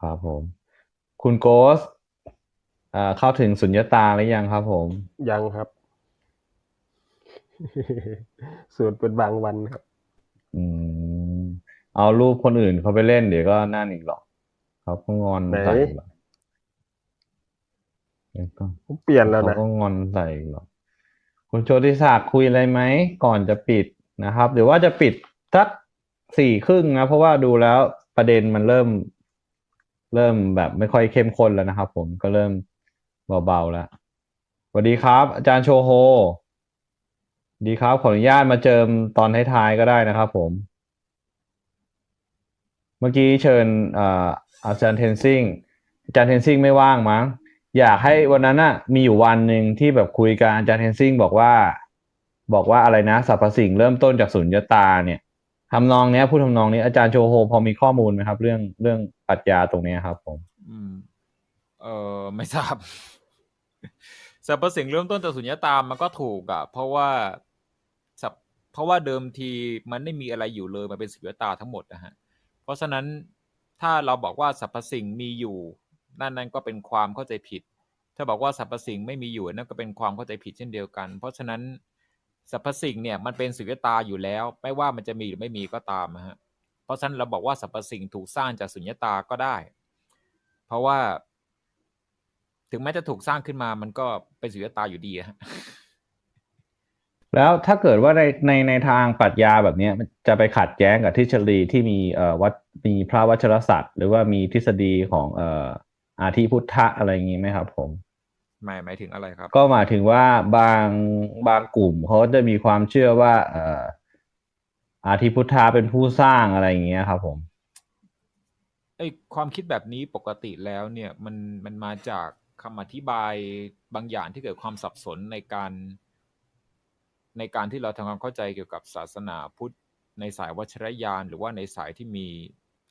ครับผม คุณโกสอ่าเข้าถึงสุญญตาหรือยังครับผม ยังครับส่วนเป็นบางวันครับ อืม เอารูปคนอื่นเขาไปเล่นเดี๋ยวก็นั่นอีกหรอกเขาก็งอนไหนใส่อีกหรอกเดี๋ยวก็ผมเปลี่ยนแล้วเขานะก็งอนใส่อีกหรอกคุณโชติศักดิ์คุยอะไรไหม ก่อนจะปิดนะครับ หรือว่าจะปิดสักสี่ครึ่งนะ เพราะว่าดูแล้วประเด็นมันเริ่ม เริ่มแบบไม่ค่อยเข้มข้นแล้วนะครับผมก็เริ่มเบาๆแล้วสวัสดีครับ อาจารย์โชโฮ ดีครับ ขออนุญาตมาเจิมตอนท้ายๆก็ได้นะครับผม เมื่อกี้เชิญอาจารย์เทนซิงอาจารย์เทนซิงไม่ว่างมั้งอยากให้วันนั้นน่ะ มีอยู่วันหนึ่งที่แบบคุยกันอาจารย์เทนซิงบอกว่า บอกว่าอะไรนะสรรพสิ่งเริ่มต้นจากสุญญตาเนี่ยทำนองเนี้ยพูดทำนองนี้อาจารย์โชโฮพอมีข้อมูลไหมครับ เรื่องเรื่อง ปรัชญาตรงนี้ครับผม อืม เออไม่ทราบสรรพสิ่งเริ่มต้นจากสุญญตามันก็ถูกอะเพราะว่าสับเพราะว่าเดิมทีมันไม่มีอะไรอยู่เลยมันเป็นสุญญตาทั้งหมดนะฮะ เพราะฉะนั้นถ้าเราบอกว่าสรรพสิ่งมีอยู่ นั่นนั่นก็เป็นความเข้าใจผิด ถ้าบอกว่าสรรพสิ่งไม่มีอยู่นั่นก็เป็นความเข้าใจผิดเช่นเดียวกัน เพราะฉะนั้นสรรพสิ่งเนี่ยมันเป็นสุญญตาอยู่แล้ว ไม่ว่ามันจะมีหรือไม่มีก็ตามนะฮะ เพราะฉะนั้นเราบอกว่าสรรพสิ่งถูกสร้างจากสุญญตาก็ได้ เพราะว่า ถึงแม้จะถูกสร้างขึ้นมามันก็เป็นสุญญตาอยู่ดีอะฮะแล้วถ้าเกิดว่าในในในทางปรัชญาแบบเนี้ยมันจะไปขัดแย้งกับทฤษฎีที่มีเอ่อวัดมีพระวัชรศักดิ์หรือว่ามีทฤษฎีของเอ่ออาทิพุทธะอะไรอย่างงี้ไหมครับ ผมหมายหมายถึงอะไรครับ ก็หมายถึงว่าบางบางกลุ่มเขาจะมีความเชื่อว่า เอ่อ อาทิพุทธะเป็นผู้สร้างอะไรอย่างเงี้ยครับ ผมไอความคิดแบบนี้ปกติแล้วเนี่ยมันมันมาจากคำอธิบายบางอย่างที่เกิดความสับสนในการ ในการที่เราทำความเข้าใจเกี่ยวกับศาสนาพุทธในสายวัชรยาน หรือว่าในสายที่มี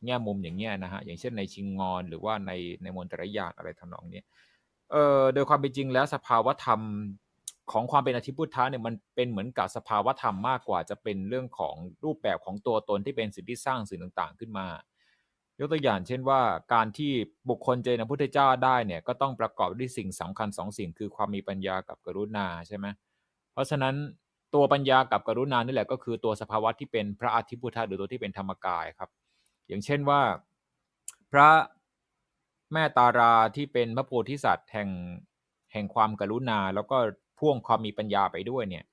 แง่มุมอย่างเงี้ยนะฮะอย่างเช่นในชิงงอนหรือว่าในในมนตรยานอะไรทำนองเนี้ยเอ่อโดยความเป็นจริงแล้วสภาวธรรม ของความเป็นอธิพุทธะเนี่ยมันเป็นเหมือนกับสภาวธรรมมากกว่าจะเป็นเรื่องของรูปแบบของตัวตนที่เป็นสิ่งที่สร้างสิ่งต่างๆ ขึ้นมา ยกตัวอย่างเช่นว่าการที่บุคคลเจอพระพุทธเจ้าได้เนี่ยก็ต้องประกอบด้วยสิ่งสำคัญสองสิ่งคือความมีปัญญากับกรุณาใช่ไหมเพราะฉะนั้นตัวปัญญากับกรุณานี่แหละก็คือตัวสภาวะที่เป็นพระอาทิพุทธะหรือตัวที่เป็นธรรมกายครับ อย่างเช่นว่า พระแม่ตาราที่เป็นพระโพธิสัตว์แห่งแห่งความกรุณา แล้วก็ พ่วงความมีปัญญาไปด้วยเนี่ย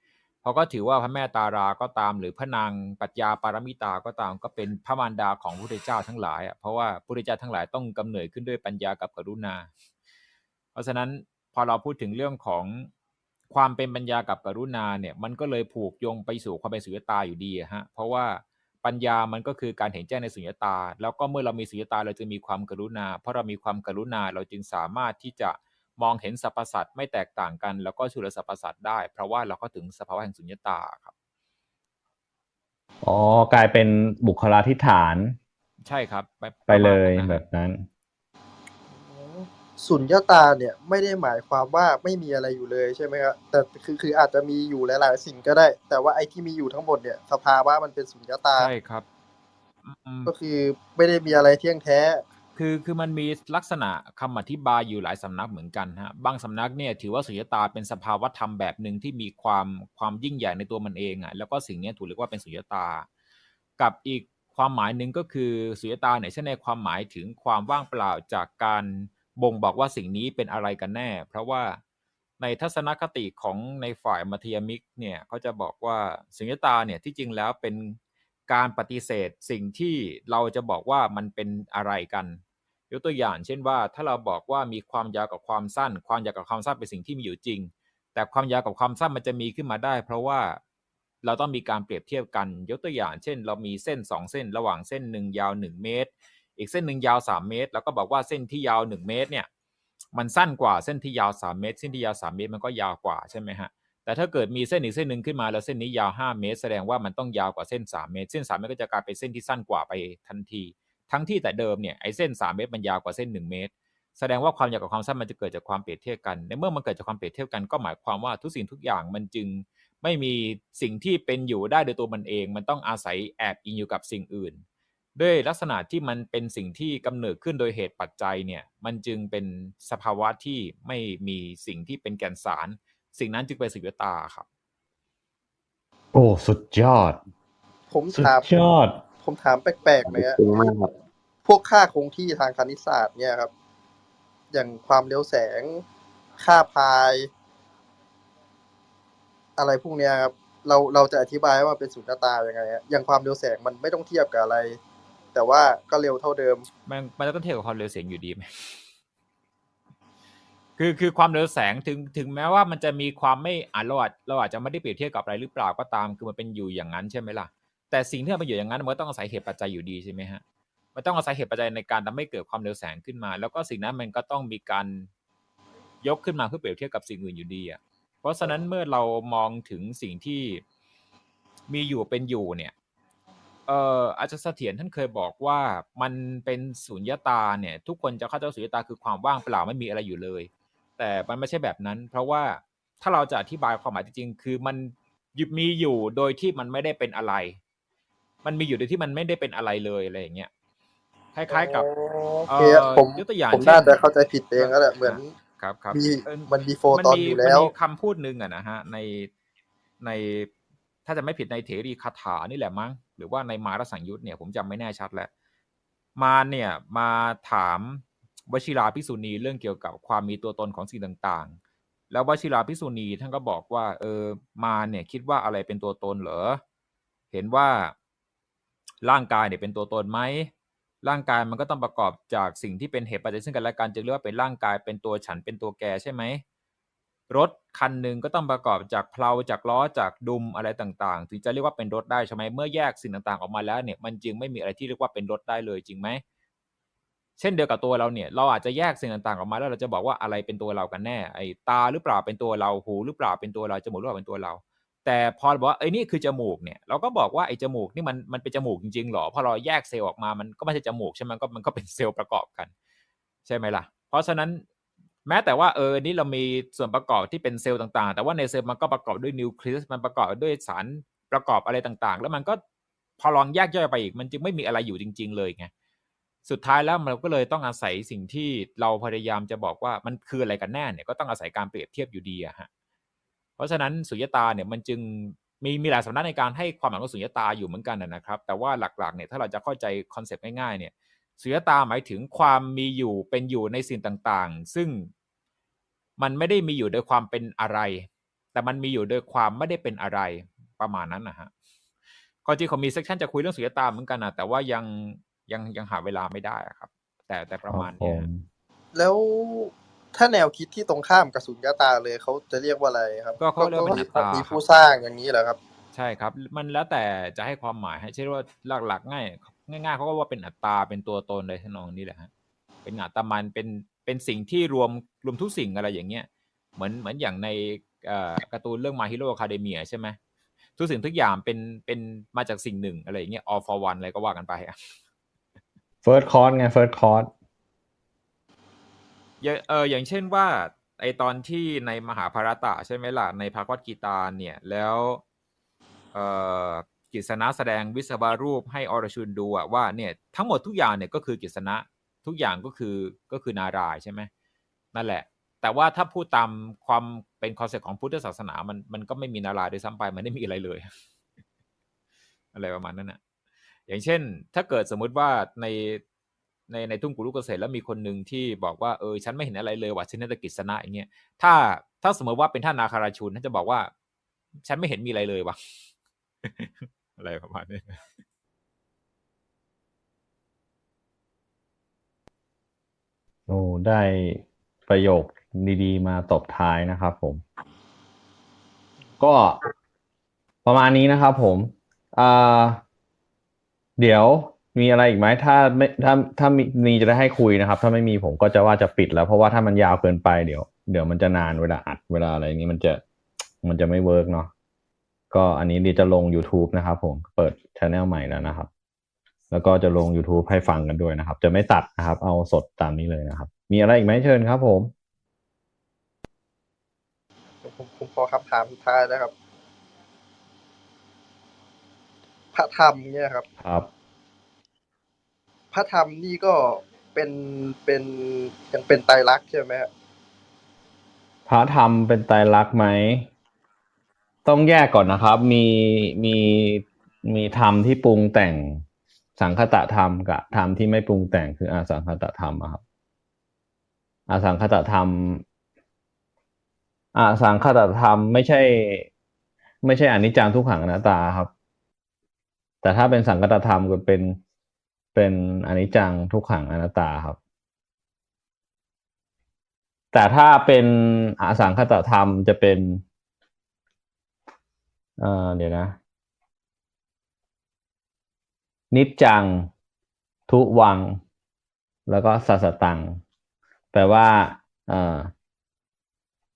เขาก็ถือว่าพระแม่ตาราก็ตาม หรือพระนางปัญญาปารมิตาก็ตามก็เป็นพระมารดาของพระพุทธเจ้าทั้งหลายอะเพราะว่าพระพุทธเจ้าทั้งหลายต้องกำเนิดขึ้นด้วยปัญญากับกรุณา เพราะฉะนั้นพอเราพูดถึงเรื่องของความเป็นปัญญากับกรุณาเนี่ยมันก็เลยผูกโยงไปสู่ความเป็นสุญญตาอยู่ดีฮะเพราะว่าปัญญามันก็คือการเห็นแจ้งในสุญญตา แล้วก็เมื่อเรามีสุญญตาเราจะมีความกรุณา เพราะเรามีความกรุณาเราจึงสามารถที่จะ มองเห็นสรรพสัตว์ไม่แตกต่างกัน แล้วก็ช่วยเหลือสรรพสัตว์ได้ เพราะว่าเราก็ถึงสภาวะแห่งสุญญตาครับอ๋อกลายเป็นบุคลาธิฐาน ใช่ครับ ไปเลยประมาณนั้นนะแบบนั้นสุญญตาเนี่ยไม่ได้หมายความว่าไม่มีอะไรอยู่เลยใช่ไหมครับแต่คือคืออาจจะมีอยู่หลายๆสิ่งก็ได้ แต่ว่าไอ้ที่มีอยู่ทั้งหมดเนี่ยสภาวะมันเป็นสุญญตาใช่ครับอืมก็คือไม่ได้มีอะไรเที่ยงแท้ คือคือมันมีลักษณะคำอธิบายอยู่หลายสำนักเหมือนกันฮะบางสำนักเนี่ยถือว่าสุญญตาเป็นสภาวธรรมแบบหนึ่งที่มีความความยิ่งใหญ่ในตัวมันเองอะแล้วก็สิ่งนี้ถูกเรียกว่าเป็นสุญญตา กับอีกความหมายหนึ่งก็คือสุญญตาเนี่ยเช่นในความหมายถึงความว่างเปล่าจากการบ่งบอกว่าสิ่งนี้เป็นอะไรกันแน่ เพราะว่าในทัศนคติของในฝ่ายมัธยมิกเนี่ยเขาจะบอกว่าสุญญตาเนี่ยที่จริงแล้วเป็น การปฏิเสธสิ่งที่เราจะบอกว่ามันเป็นอะไรกันยกตัวอย่าง เช่นว่าถ้าเราบอกว่ามีความยาวกับความสั้น ความยาวกับความสั้นเป็นสิ่งที่มีอยู่จริง แต่ความยาวกับความสั้นมันจะมีขึ้นมาได้ เพราะว่าเราต้องมีการเปรียบเทียบกัน ยกตัวอย่าง เช่น เรามีเส้น 2 เส้น ระหว่างเส้นหนึ่งยาว 1 เมตร อีกเส้นหนึ่งยาว 3 เมตร แล้วก็บอกว่าเส้นที่ยาว 1 เมตรเนี่ยมันสั้นกว่าเส้นที่ยาว 3 เมตร เส้นที่ยาว 3 เมตรมันก็ยาวกว่าใช่ไหมฮะ แต่ถ้าเกิดมีเส้นอีกเส้นหนึ่งขึ้นมาแล้วเส้นนี้ยาว 5 เมตร แสดงว่ามันต้องยาวกว่าเส้น 3 เมตร เส้น 3 เมตรก็จะกลายเป็นเส้นที่สั้นกว่าไปทันที ทั้งที่แต่เดิมเนี่ยไอ้เส้น 3 เมตรมันยาวกว่าเส้น 1 เมตร แสดงว่าความยาวกับความสั้นมันจะเกิดจากความเปรียบเทียบกัน ในเมื่อมันเกิดจากความเปรียบเทียบกันก็หมายความว่าทุกสิ่งทุกอย่างมันจึงไม่มีสิ่งที่เป็นอยู่ได้โดยตัวมันเอง มันต้องอาศัยแอบอิงอยู่กับสิ่งอื่น ด้วยลักษณะที่มันเป็นสิ่งที่กำเนิดขึ้นโดยเหตุปัจจัยเนี่ย มันจึงเป็นสภาวะที่ไม่มีสิ่งที่เป็นแก่นสาร สิ่งนั้นจึงเป็นสุญญตาครับ โอ้สุดยอด ผมสุดถามยอด ผมถามแปลกๆไหมฮะจริงมากครับพวกค่าคงที่ทางคณิตศาสตร์เนี่ยครับ อย่างความเร็วแสง ค่าพาย อะไรพวกเนี้ยครับเราเราจะอธิบายว่ามันเป็นสุญญตายังไงฮะอย่างความเร็วแสงมันไม่ต้องเทียบกับอะไร แต่ว่าก็เร็วเท่าเดิม มันมันจะต้องเทียบกับความเร็วเสียงอยู่ดีไหม คือคือความเร็วแสงถึงถึงแม้ว่ามันจะมีความไม่อ่านเราอาจเราอาจจะไม่ได้เปรียบเทียบกับอะไรหรือเปล่าก็ตาม คือมันเป็นอยู่อย่างนั้นใช่ไหมล่ะ แต่สิ่งที่มันอยู่อย่างนั้นมันก็ต้องอาศัยเหตุปัจจัยอยู่ดีใช่ไหมฮะมันต้องอาศัยเหตุปัจจัยในการทำให้เกิดความเร็วแสงขึ้นมา แล้วก็สิ่งนั้นมันก็ต้องมีการยกขึ้นมาเพื่อเปรียบเทียบกับสิ่งอื่นอยู่ดีอะเพราะฉะนั้นเมื่อเรามองถึงสิ่งที่มีอยู่เป็นอยู่เนี่ยเอ่ออาจารย์เสถียรท่านเคยบอกว่ามันเป็นสุญญตาเนี่ย ทุกคนจะเข้าใจสุญญตาคือความว่างเปล่าไม่มีอะไรอยู่เลย แต่มันไม่ใช่แบบนั้น เพราะว่าถ้าเราจะอธิบายความหมายจริงๆคือมันมีอยู่โดยที่มันไม่ได้เป็นอะไร มันมีอยู่โดยที่มันไม่ได้เป็นอะไรเลยอะไรอย่างเงี้ยคล้ายๆกับโอเคเอ่อผมยกตัวอย่างผมเช่นน่าจะเข้าใจผิดเองแล้วแหละเหมือนครับครับมีเออมันมีโฟตอนอยู่แล้วมันมีคำพูดหนึ่งอะนะฮะในในถ้าจะไม่ผิดในเถรีคาถานี่แหละมั้งหรือว่าในมารสังยุตเนี่ย ผมจำไม่แน่ชัดแล้ว มารเนี่ย มาถาม วชิราพิสุณีเรื่องเกี่ยวกับความมีตัวตนของสิ่งต่างๆ แล้ววชิราพิสุณีท่านก็บอกว่า เออมาเนี่ยคิดว่าอะไรเป็นตัวตนเหรอเห็นว่าร่างกายเนี่ยเป็นตัวตนไหมร่างกายมันก็ต้องประกอบจากสิ่งที่เป็นเหตุปัจจัยซึ่งกันและกันจึงเรียกว่าเป็นร่างกายเป็นตัวฉันเป็นตัวแกใช่ไหมรถคันหนึ่งก็ต้องประกอบจากเพลาจากล้อจากดุมอะไรต่างๆ ถึงจะเรียกว่าเป็นรถได้ใช่ไหมเมื่อแยกสิ่งต่างๆออกมาแล้วเนี่ยมันจึงไม่มีอะไรที่เรียกว่าเป็นรถได้เลยจริงไหม เช่นเดียวกับตัวเราเนี่ย เราอาจจะแยกสิ่งต่างๆออกมาแล้วเราจะบอกว่าอะไรเป็นตัวเรากันแน่ไอ้ตาหรือเปล่าเป็นตัวเราหูหรือเปล่าเป็นตัวเราจมูกหรือเปล่าเป็นตัวเรา แต่พอบอกว่าไอ้นี่คือจมูกเนี่ยเราก็บอกว่าไอ้จมูกนี่มันมันเป็นจมูกจริงๆหรอพอเราแยกเซลล์ออกมามันก็ไม่ใช่จมูกใช่ไหมก็มันก็เป็นเซลล์ประกอบกัน ใช่ไหมล่ะ เพราะฉะนั้นแม้แต่ว่าเออนี่เรามีส่วนประกอบที่เป็นเซลล์ต่างๆ แต่ว่าในเซลล์มันก็ประกอบด้วยนิวเคลียสมันประกอบด้วยสารประกอบอะไรต่างๆ แล้วมันก็พอลองแยกย่อยไปอีกมันจึงไม่มีอะไรอยู่จริง ๆ เลยไง สุดท้ายแล้วมันก็เลยต้องอาศัยสิ่งที่เราพยายามจะบอกว่ามันคืออะไรกันแน่เนี่ยก็ต้องอาศัยการเปรียบเทียบอยู่ดีอะฮะเพราะฉะนั้นสุญญตาเนี่ยมันจึงมีมีหลายสำนักในการให้ความหมายของสุญญตาอยู่เหมือนกันนะครับ แต่ว่าหลักๆเนี่ยถ้าเราจะเข้าใจคอนเซปต์ง่ายๆเนี่ยสุญญตาหมายถึงความมีอยู่เป็นอยู่ในสิ่งต่างๆ ซึ่งมันไม่ได้มีอยู่โดยความเป็นอะไร แต่มันมีอยู่โดยความไม่ได้เป็นอะไรประมาณนั้นนะฮะก็จริงเขามี session จะคุยเรื่องสุญญตาเหมือนกันนะแต่ว่ายัง ยังยังหาเวลาไม่ได้อะครับ แต่แต่ประมาณเนี้ยผมแล้วถ้าแนวคิดที่ตรงข้ามกับสุญญตาเลยเขาจะเรียกว่าอะไรครับ ก็เขาเรียกว่าเป็นอัตตามีครัผู้สร้างครับอย่างนี้เหรอครับ ใช่ครับ มันแล้วแต่จะให้ความหมายให้เช่นว่าหลักๆ ง่าย ง่ายๆเขาก็ว่าเป็นอัตตาเป็นตัวตนเลยทำนองนี้แหละฮะเป็นอัตมันเป็นเป็นสิ่งที่รวมรวมทุกสิ่งอะไรอย่างเงี้ยเหมือนเหมือนอย่างในเอ่อการ์ตูนเรื่อง My Hero Academia ใช่ไหมทุกสิ่งทุกอย่างเป็นเป็นมาจากสิ่งหนึ่งอะไรอย่างเงี้ย all for one อะไรก็ว่ากันไปอะ first cause ไง first causeเอออย่างเช่นว่าไอตอนที่ในมหาภารตะใช่ไหมล่ะ ในภควัทคีตาเนี่ย แล้วเออกฤษณะแสดงวิศวรูปให้อรชุนดูอะว่าเนี่ยทั้งหมดทุกอย่างเนี่ยก็คือกฤษณะทุกอย่างก็คือก็คือนารายณ์ใช่ไหมนั่นแหละ แต่ว่าถ้าพูดตามความเป็นคอนเซ็ปต์ของพุทธศาสนามันมันก็ไม่มีนารายณ์ด้วยซ้ำไปมันไม่มีอะไรเลย อะไรประมาณนั้นนะ อย่างเช่น ถ้าเกิดสมมุติว่าในในในทุ่งกุลุกเกษตรแล้วมีคนหนึ่งที่บอกว่าเออฉันไม่เห็นอะไรเลยว่ะฉันเนตกิจสนะอย่างเงี้ยถ้าถ้าสมมติว่าเป็นท่านนาคาราชุนท่านจะบอกว่า ฉันไม่เห็นมีอะไรเลยว่ะอะไรประมาณนี้โอ้ได้ประโยคดี ๆ มาตบท้ายนะครับผม ก็ประมาณนี้นะครับผมอ่า เดี๋ยวมีอะไรอีกไหมถ้าไม่ถ้าถ้ามีมีจะได้ให้คุยนะครับ ถ้าไม่มีผมก็จะว่าจะปิดแล้ว เพราะว่าถ้ามันยาวเกินไปเดี๋ยว เดี๋ยวมันจะนานเวลาอัดเวลาอะไรนี้มันจะมันจะไม่ work เนาะก็อันนี้ดีจะลง YouTube นะครับผมเปิดช anel ใหม่แล้วนะครับ แล้วก็จะลง YouTube ให้ฟังกันด้วยนะครับ จะไม่ตัดนะครับ เอาสดตามนี้เลยนะครับ มีอะไรอีกไหมเชิญครับผมผมผมขอคำถามสุดท้ายนะครับ พระธรรมเนี่ยครับ ครับ พระธรรมนี่ก็เป็นเป็นยังเป็นไตรลักษณ์ใช่ไหมฮะพระธรรมเป็นไตรลักษณ์ไหม ต้องแยกก่อนนะครับ มีมีมีธรรมที่ปรุงแต่งสังคตะธรรมกับธรรมที่ไม่ปรุงแต่งคืออาสังคตะธรรมอะครับอาสังคตะธรรมอาสังคตะธรรมไม่ใช่ ไม่ใช่อนิจจังทุกขังอนัตตาครับ แต่ถ้าเป็นสังคตธรรมก็เป็นเป็นอนิจจังทุกขังอนัตตาครับ แต่ถ้าเป็นอสังคตธรรมจะเป็นเอ่อเดี๋ยวนะ นิจจัง ทุวัง แล้วก็สัสตัง แปลว่าเอ่อ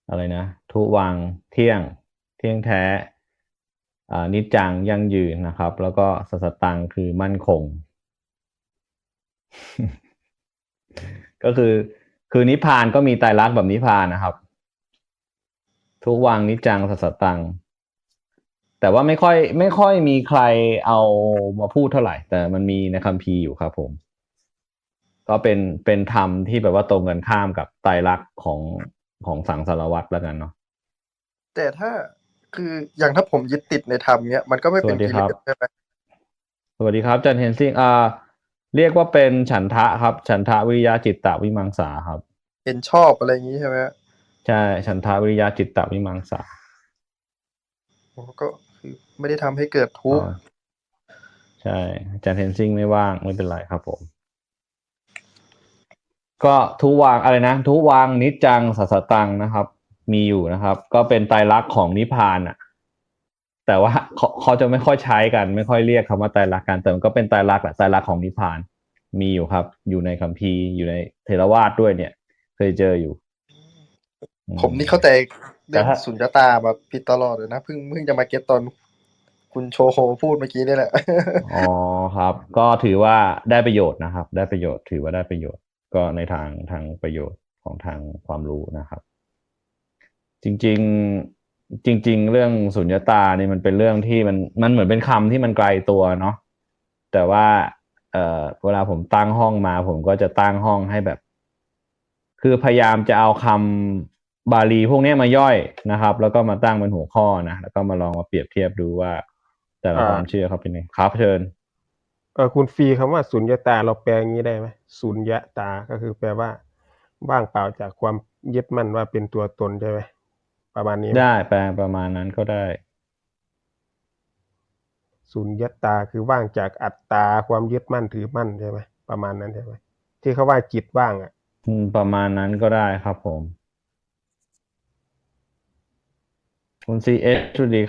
อะไรนะ ทุวัง เที่ยง เที่ยงแท้ นิจจังยั่งยืนนะครับ แล้วก็สัสตังคือมั่นคง ก็คือคือนิพพานก็มีไตรลักษณ์แบบนิพพานนะครับ ทุกวังนิจจังสัสสตัง แต่ว่าไม่ค่อยไม่ค่อยมีใครเอามาพูดเท่าไหร่ แต่มันมีในคัมภีร์อยู่ครับผม ก็เป็นเป็นธรรมที่แบบว่าตรงกันข้ามกับไตรลักษณ์ของของสังสารวัตรแล้วกันเนาะแต่ถ้า คืออย่างถ้าผมยึดติดในธรรมเนี้ยมันก็ไม่เป็นสวัสดีกิคเลรับสใช่ไหมสวัสดีครับจันเฮนซิงอ่า เรียกว่าเป็นฉันทะครับ ฉันทะวิริยะจิตตวิมังสาครับ เห็นชอบอะไรอย่างนี้ใช่ไหมฮะใช่ฉันทะวิริยะจิตตวิมังสาโอ้ก็คือไม่ได้ทำให้เกิดทุกข์อ่าใช่อาจารย์เทนซิ่งไม่ว่างไม่เป็นไรครับผม ก็ทุวางอะไรนะทุวางนิจจังสัสสตังนะครับ มีอยู่นะครับ ก็เป็นไตรลักษณ์ของนิพพานอะแต่ว่าเขาเขาจะไม่ค่อยใช้กัน ไม่ค่อยเรียกคำว่าไตรลักษณ์กันแต่มันก็เป็นไตรลักษณ์แหละไตรลักษณ์ของนิพพาน มีอยู่ครับ อยู่ในคัมภีร์อยู่ในเทรวาสด้วยเนี่ย เคยเจออยู่อืผมนี่เข้าใจเรื่องแต่ถ้าสุญญตาแบบผิดตลอดเลยนะเพิ่งเพิ่งจะมาเก็ตตอนคุณโชโฮพูดเมื่อกี้นี่แหละอ๋อครับ ก็ถือว่าได้ประโยชน์นะครับ ได้ประโยชน์ถือว่าได้ประโยชน์ ก็ในทางทางประโยชน์ของทางความรู้นะครับ จริง ๆ จริง ๆ เรื่องสุญญตานี่มันเป็นเรื่องที่มันมันเหมือนเป็นคำที่มันไกลตัวเนาะแต่ว่าเออเวลาผมตั้งห้องมา ผมก็จะตั้งห้องให้แบบ คือพยายามจะเอาคำบาลีพวกนี้มาย่อยนะครับ แล้วก็มาตั้งเป็นหัวข้อนะแล้วก็มาลองมาเปรียบเทียบดูว่า แต่ละความเชื่อเขาเป็นยังไงครับเชิญเออคุณฟีคำว่าสุญญตาเราแปลงี้ได้ไหมสุญญตาก็คือแปลว่า ว่างเปล่าจากความยึดมั่นว่าเป็นตัวตนใช่ไหม ประมาณนี้ไหมได้แปลประมาณนั้นก็ได้ สุญญตาคือว่างจากอัตตาความยึดมั่นถือมั่นใช่ไหมประมาณนั้นใช่ไหมที่เขาว่าจิตว่างอะอืมประมาณนั้นก็ได้ครับผม คุณซีเอสสวัสดี